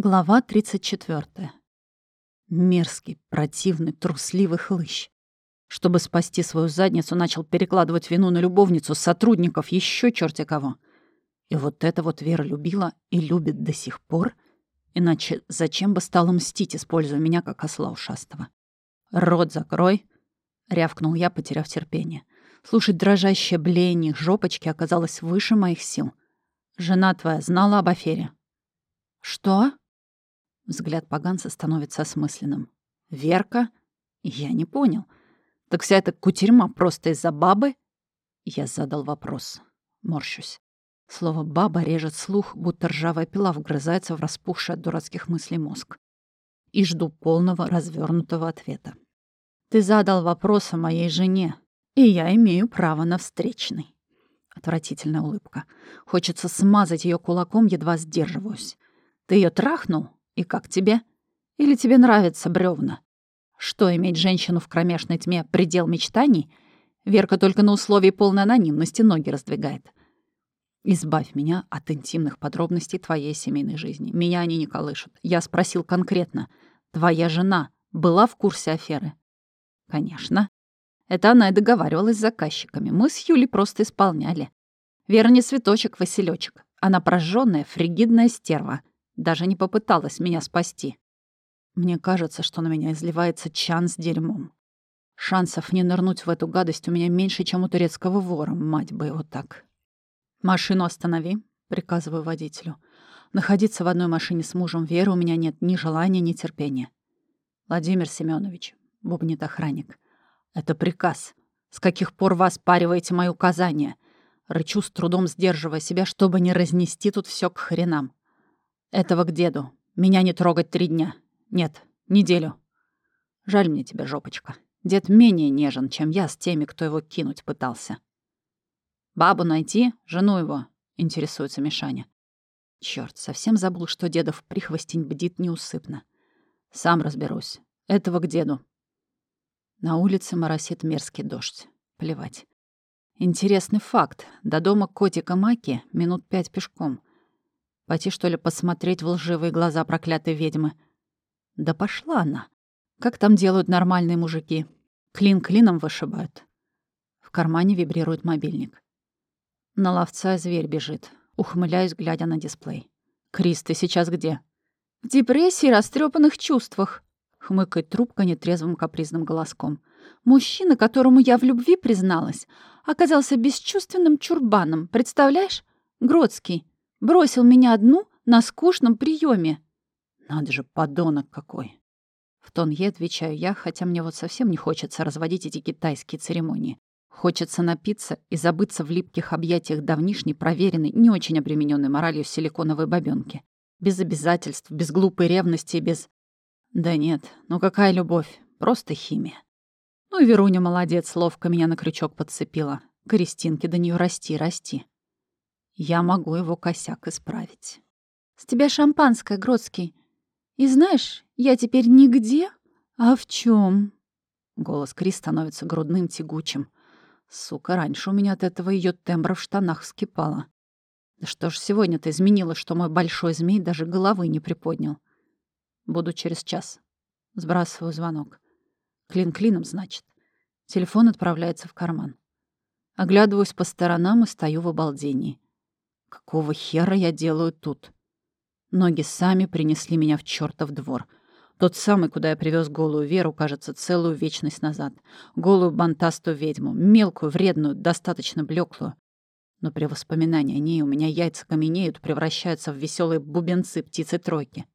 Глава 34. Мерзкий, противный, трусливый хлыщ. Чтобы спасти свою задницу, начал перекладывать вину на любовницу, сотрудников, еще черти кого. И вот это вот Вера любила и любит до сих пор. Иначе зачем бы стала мстить, используя меня как осла ушастого? «Рот закрой!» — рявкнул я, потеряв терпение. Слушать дрожащее блеяние жопочки оказалось выше моих сил. «Жена твоя знала об афере?» «Что?» Взгляд поганца становится осмысленным. «Верка? Я не понял. Так вся эта кутерьма просто из-за бабы?» Я задал вопрос. Морщусь. Слово «баба» режет слух, будто ржавая пила вгрызается в распухший от дурацких мыслей мозг. И жду полного развернутого ответа. «Ты задал вопрос о моей жене, и я имею право на встречный». Отвратительная улыбка. Хочется смазать ее кулаком, едва сдерживаюсь. «Ты ее трахнул?» И как тебе? Или тебе нравится бревна? Что, иметь женщину в кромешной тьме — предел мечтаний? Верка только на условии полной анонимности ноги раздвигает. Избавь меня от интимных подробностей твоей семейной жизни. Меня они не колышут. Я спросил конкретно. Твоя жена была в курсе аферы? Конечно. Это она и договаривалась с заказчиками. Мы с Юлей просто исполняли. Вера не цветочек, Василечек. Она прожженная, фригидная стерва. Даже не попыталась меня спасти. Мне кажется, что на меня изливается чан с дерьмом. Шансов не нырнуть в эту гадость у меня меньше, чем у турецкого вора, мать бы его так. «Машину останови», — приказываю водителю. Находиться в одной машине с мужем Веры у меня нет ни желания, ни терпения. «Владимир Семенович, бубнит охранник, — это приказ. С каких пор вы оспариваете мои указания?» Рычу с трудом, сдерживая себя, чтобы не разнести тут все к хренам. Этого к деду. Меня не трогать три дня. Нет, неделю. Жаль мне тебя, жопочка. Дед менее нежен, чем я с теми, кто его кинуть пытался. Бабу найти, жену его, интересуется Мишаня. Черт, совсем забыл, что дедов прихвостень бдит неусыпно. Сам разберусь. Этого к деду. На улице моросит мерзкий дождь. Плевать. Интересный факт. До дома котика Маки минут пять пешком. Пойти, что ли, посмотреть в лживые глаза проклятой ведьмы? Да пошла она. Как там делают нормальные мужики? Клин клином вышибают. В кармане вибрирует мобильник. На ловца зверь бежит. Ухмыляюсь, глядя на дисплей. «Крис, ты сейчас где?» «В депрессии и растрепанных чувствах», — хмыкает трубка нетрезвым капризным голоском. «Мужчина, которому я в любви призналась, оказался бесчувственным чурбаном. Представляешь? Гродский. Бросил меня одну на скучном приеме. Надо же, подонок какой. В тон ей отвечаю я, хотя мне вот совсем не хочется разводить эти китайские церемонии. Хочется напиться и забыться в липких объятиях давнишней, проверенной, не очень обремененной моралью силиконовой бабёнки. Без обязательств, без глупой ревности, без... Да нет, ну какая любовь? Просто химия. Ну и Веруня молодец, ловко меня на крючок подцепила. Кристинке до нее расти, расти. Я могу его косяк исправить. «С тебя шампанское, Гродский. И знаешь, я теперь нигде, а в чем? Голос Крис становится грудным, тягучим. Сука, раньше у меня от этого ее тембра в штанах вскипала. Да что ж сегодня-то изменило, что мой большой змей даже головы не приподнял. Буду через час. Сбрасываю звонок. Клин клином, значит. Телефон отправляется в карман. Оглядываюсь по сторонам и стою в обалдении. Какого хера я делаю тут? Ноги сами принесли меня в чертов двор. Тот самый, куда я привез голую Веру, кажется, целую вечность назад. Голую бантастую ведьму. Мелкую, вредную, достаточно блеклую. Но при воспоминании о ней у меня яйца каменеют, превращаются в веселые бубенцы птицы-тройки.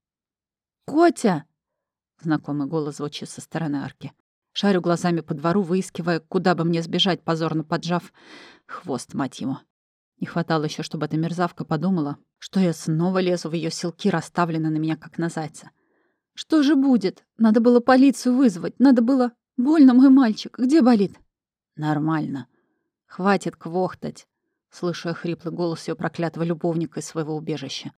«Котя!» — знакомый голос звучит со стороны арки. Шарю глазами по двору, выискивая, куда бы мне сбежать, позорно поджав хвост, мать ему. Не хватало еще, чтобы эта мерзавка подумала, что я снова лезу в ее силки, расставленные на меня, как на зайца. «Что же будет? Надо было полицию вызвать. Надо было... Больно, мой мальчик. Где болит?» «Нормально. Хватит квохтать», — слышу я хриплый голос ее проклятого любовника из своего убежища.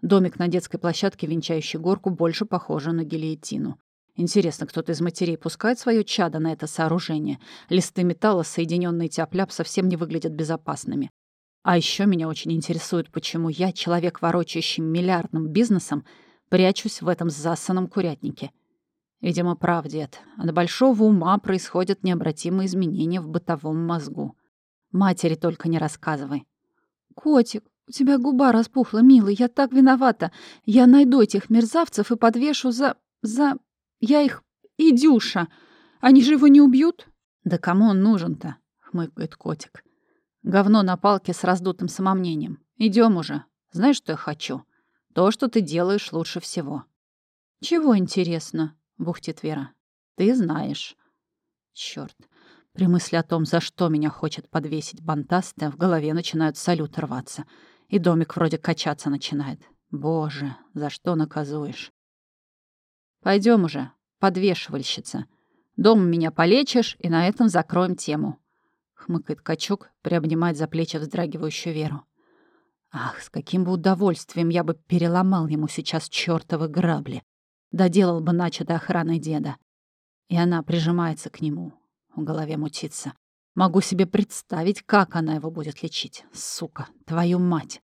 Домик на детской площадке, венчающий горку, больше похоже на гильотину. Интересно, кто-то из матерей пускает свое чадо на это сооружение? Листы металла, соединенные тяп-ляп, совсем не выглядят безопасными. А еще меня очень интересует, почему я, человек, ворочающий миллиардным бизнесом, Прячусь в этом засаном курятнике. Видимо, прав дед. От большого ума происходят необратимые изменения в бытовом мозгу. Матери только не рассказывай. «Котик, у тебя губа распухла, милый, я так виновата. Я найду этих мерзавцев и подвешу за... за... Я их... Идюша. Они же его не убьют?» «Да кому он нужен-то?» — хмыкает котик. «Говно на палке с раздутым самомнением. Идем уже. Знаешь, что я хочу? То, что ты делаешь лучше всего». «Чего интересно?» — бухтит Вера. «Ты знаешь». Черт. При мысли о том, за что меня хочет подвесить бантастая, в голове начинают салюты рваться. И домик вроде качаться начинает. Боже, за что наказуешь? Пойдем уже, подвешивальщица. Дом меня полечишь, и на этом закроем тему. Хмыкает качок, приобнимает за плечи вздрагивающую Веру. Ах, с каким бы удовольствием я бы переломал ему сейчас чёртовы грабли. Доделал бы начато охраной деда. И она прижимается к нему, в голове мутится. Могу себе представить, как она его будет лечить. Сука, твою мать.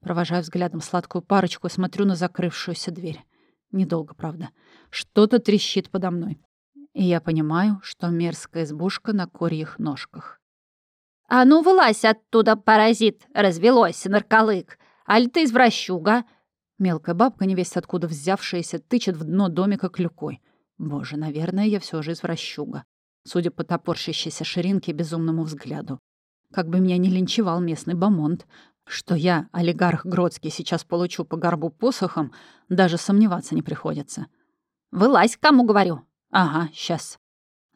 Провожаю взглядом сладкую парочку и смотрю на закрывшуюся дверь. Недолго, правда. Что-то трещит подо мной. И я понимаю, что мерзкая избушка на курьих ножках. «А ну, вылазь оттуда, паразит! Развелось, нарколык! Аль ты извращуга!» Мелкая бабка, невесть откуда взявшаяся, тычет в дно домика клюкой. Боже, наверное, я все же извращуга судя по топорщащейся ширинке безумному взгляду. Как бы меня не линчевал местный бомонд, что я, олигарх Гродский, сейчас получу по горбу посохом, даже сомневаться не приходится. «Вылазь, кому говорю!» «Ага, сейчас.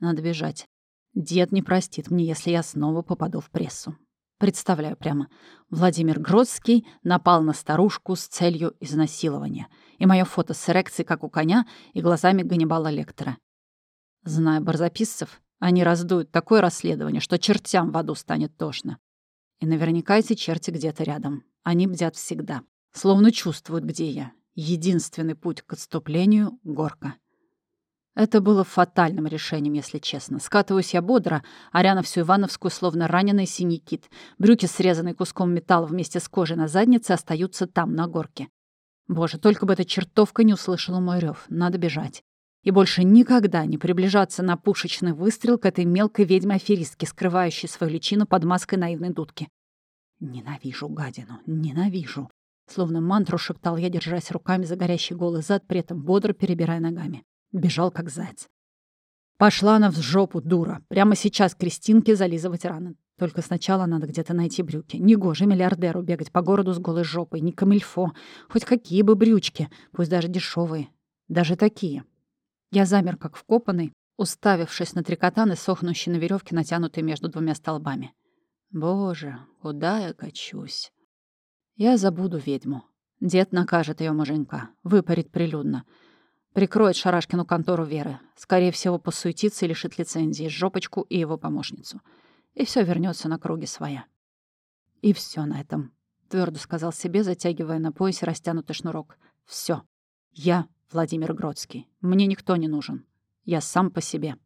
Надо бежать. Дед не простит мне, если я снова попаду в прессу. Представляю прямо. Владимир Гродский напал на старушку с целью изнасилования. И мое фото с эрекцией, как у коня, и глазами Ганнибала Лектора. Зная барзаписцев, они раздуют такое расследование, что чертям в аду станет тошно. И наверняка эти черти где-то рядом. Они бдят всегда. Словно чувствуют, где я. Единственный путь к отступлению — горка. Это было фатальным решением, если честно. Скатываюсь я бодро, а всю Ивановскую словно раненый синий кит. Брюки, срезанные куском металла вместе с кожей на заднице, остаются там, на горке. Боже, только бы эта чертовка не услышала мой рев. Надо бежать и больше никогда не приближаться на пушечный выстрел к этой мелкой ведьме-аферистке, скрывающей свою личину под маской наивной дудки. «Ненавижу гадину, ненавижу!» Словно мантру шептал я, держась руками за горящий голый зад, при этом бодро перебирая ногами. Бежал, как заяц. Пошла она в жопу, дура. Прямо сейчас Кристинке зализывать раны. Только сначала надо где-то найти брюки. Негоже миллиардеру бегать по городу с голой жопой, не камильфо. Хоть какие бы брючки, пусть даже дешевые. Даже такие. Я замер, как вкопанный, уставившись на трикотаны, сохнущие на веревке, натянутые между двумя столбами. Боже, куда я качусь? Я забуду ведьму. Дед накажет ее муженька, выпарит прилюдно. Прикроет Шарашкину контору Веры. Скорее всего, посуетится и лишит лицензии Жопочку и его помощницу. И все вернется на круги своя. И все на этом, твердо сказал себе, затягивая на поясе растянутый шнурок. Все. Я Владимир Гродский. Мне никто не нужен. Я сам по себе.